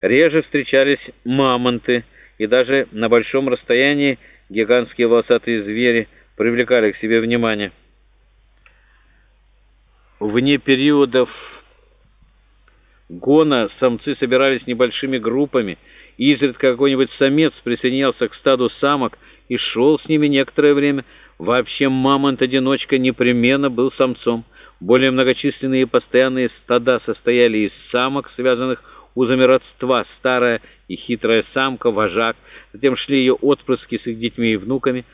Реже встречались мамонты, и даже на большом расстоянии гигантские волосатые звери привлекали к себе внимание. Вне периодов гона самцы собирались небольшими группами, и изредка какой-нибудь самец присоединялся к стаду самок и шел с ними некоторое время. Вообще мамонт-одиночка непременно был самцом. Более многочисленные постоянные стада состояли из самок, связанных узами родства, старая и хитрая самка, вожак, затем шли ее отпрыски с их детьми и внуками.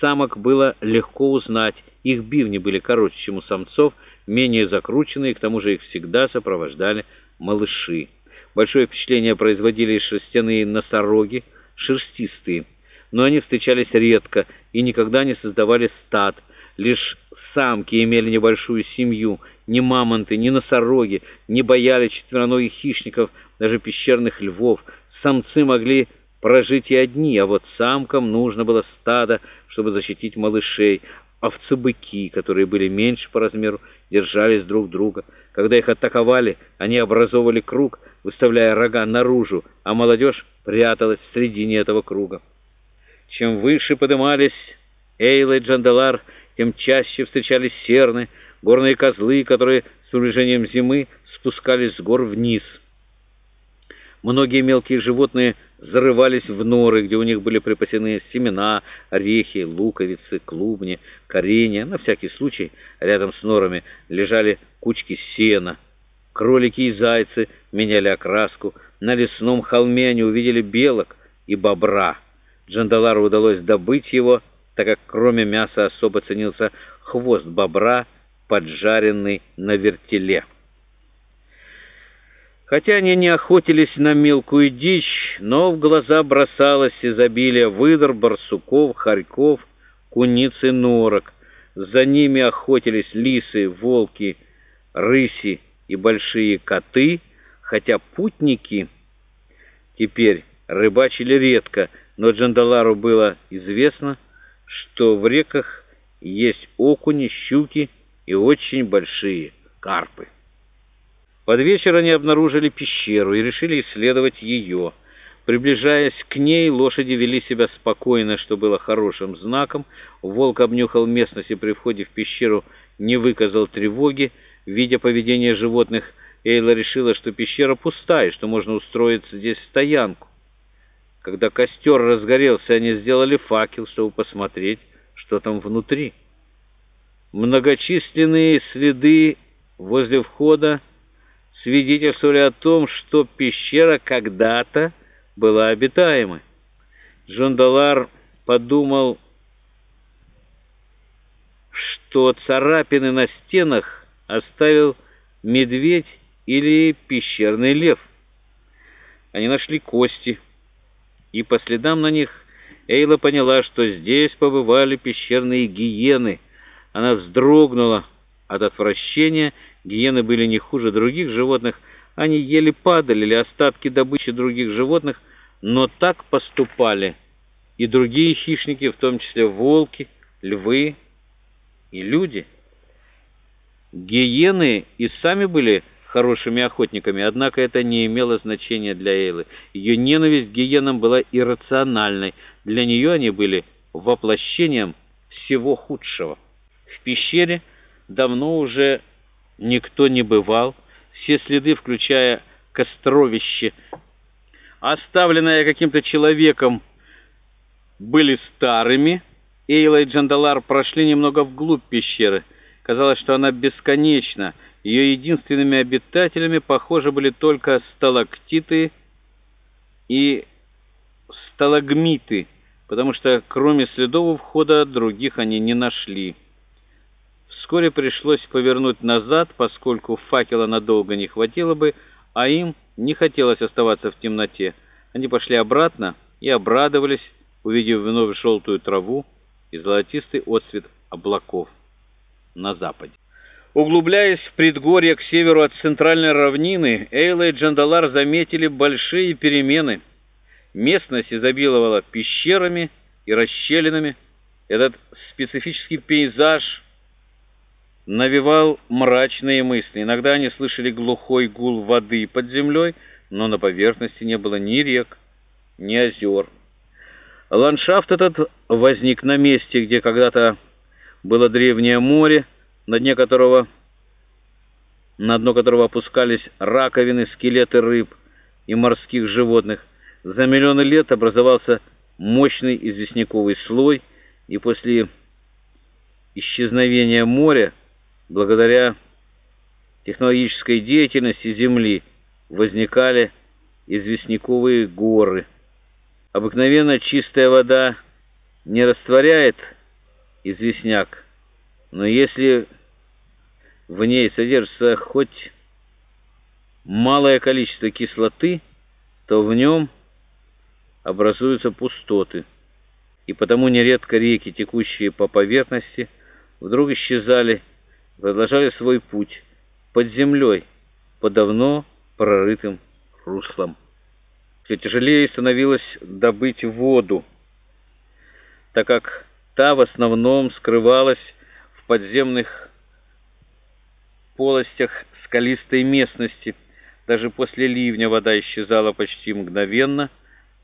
Самок было легко узнать, их бивни были короче, чем у самцов, менее закрученные, к тому же их всегда сопровождали малыши. Большое впечатление производили шерстяные носороги, шерстистые, но они встречались редко и никогда не создавали стад, лишь самки имели небольшую семью, ни мамонты, ни носороги не боялись четвероногих хищников, даже пещерных львов. Самцы могли прожить и одни, а вот самкам нужно было стадо, чтобы защитить малышей. Овцы-быки, которые были меньше по размеру, держались друг друга. Когда их атаковали, они образовывали круг, выставляя рога наружу, а молодежь пряталась в середине этого круга. Чем выше подымались Эйла и Джандалар, тем чаще встречались серны, горные козлы, которые с приближением зимы спускались с гор вниз. Многие мелкие животные зарывались в норы, где у них были припасены семена, орехи, луковицы, клубни, коренья. На всякий случай рядом с норами лежали кучки сена. Кролики и зайцы меняли окраску. На лесном холме они увидели белок и бобра. Джандалару удалось добыть его, так как кроме мяса особо ценился хвост бобра, поджаренный на вертеле. Хотя они не охотились на мелкую дичь, но в глаза бросалось изобилие выдр, барсуков, хорьков, куниц и норок. За ними охотились лисы, волки, рыси и большие коты, хотя путники теперь рыбачили редко, но Джандалару было известно, что в реках есть окуни, щуки и очень большие карпы. Под вечер они обнаружили пещеру и решили исследовать ее. Приближаясь к ней, лошади вели себя спокойно, что было хорошим знаком. Волк обнюхал местность и при входе в пещеру не выказал тревоги. Видя поведение животных, Эйла решила, что пещера пустая, что можно устроить здесь стоянку. Когда костер разгорелся, они сделали факел, чтобы посмотреть, что там внутри. Многочисленные следы возле входа свидетельствовали о том, что пещера когда-то была обитаемой. Джон Далар подумал, что царапины на стенах оставил медведь или пещерный лев. Они нашли кости, и по следам на них Эйла поняла, что здесь побывали пещерные гиены. Она вздрогнула от отвращения Гиены были не хуже других животных, они еле падали или остатки добычи других животных, но так поступали и другие хищники, в том числе волки, львы и люди. Гиены и сами были хорошими охотниками, однако это не имело значения для Эйлы. Ее ненависть к гиенам была иррациональной, для нее они были воплощением всего худшего. В пещере давно уже никто не бывал, все следы, включая костровище, оставленное каким-то человеком, были старыми. Эйла и Джандалар прошли немного вглубь пещеры. Казалось, что она бесконечна. Ее единственными обитателями, похоже, были только сталактиты и сталагмиты, потому что кроме следов у входа других они не нашли. Вскоре пришлось повернуть назад, поскольку факела надолго не хватило бы, а им не хотелось оставаться в темноте. Они пошли обратно и обрадовались, увидев вновь желтую траву и золотистый отсвет облаков на западе. Углубляясь в предгорье к северу от центральной равнины, Эйла и Джандалар заметили большие перемены. Местность изобиловала пещерами и расщелинами. Этот специфический пейзаж – навевал мрачные мысли. Иногда они слышали глухой гул воды под землей, но на поверхности не было ни рек, ни озер. Ландшафт этот возник на месте, где когда-то было древнее море, на дне которого, на дно которого опускались раковины, скелеты рыб и морских животных. За миллионы лет образовался мощный известняковый слой, и после исчезновения моря, благодаря технологической деятельности Земли, возникали известняковые горы. Обыкновенно чистая вода не растворяет известняк, но если в ней содержится хоть малое количество кислоты, то в нем образуются пустоты, и потому нередко реки, текущие по поверхности, вдруг исчезали, продолжали свой путь под землей, по давно прорытым руслам. Все тяжелее становилось добыть воду, так как та в основном скрывалась в подземных полостях скалистой местности. Даже после ливня вода исчезала почти мгновенно.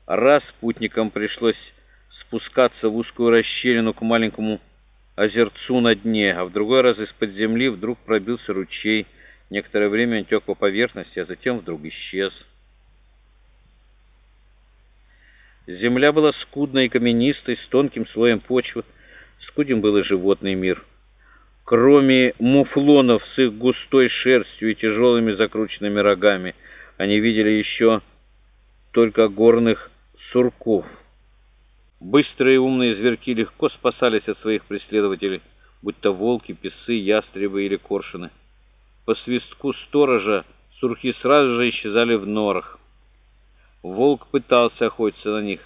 Раз путникам пришлось спускаться в узкую расщелину к маленькому озерцу на дне, а в другой раз из-под земли вдруг пробился ручей. Некоторое время он тек по поверхности, а затем вдруг исчез. Земля была скудной и каменистой, с тонким слоем почвы. Скуден был и животный мир. Кроме муфлонов с их густой шерстью и тяжелыми закрученными рогами, они видели еще только горных сурков. Быстрые умные зверьки легко спасались от своих преследователей, будь то волки, песы, ястребы или коршуны. По свистку сторожа сурки сразу же исчезали в норах. Волк пытался охотиться на них,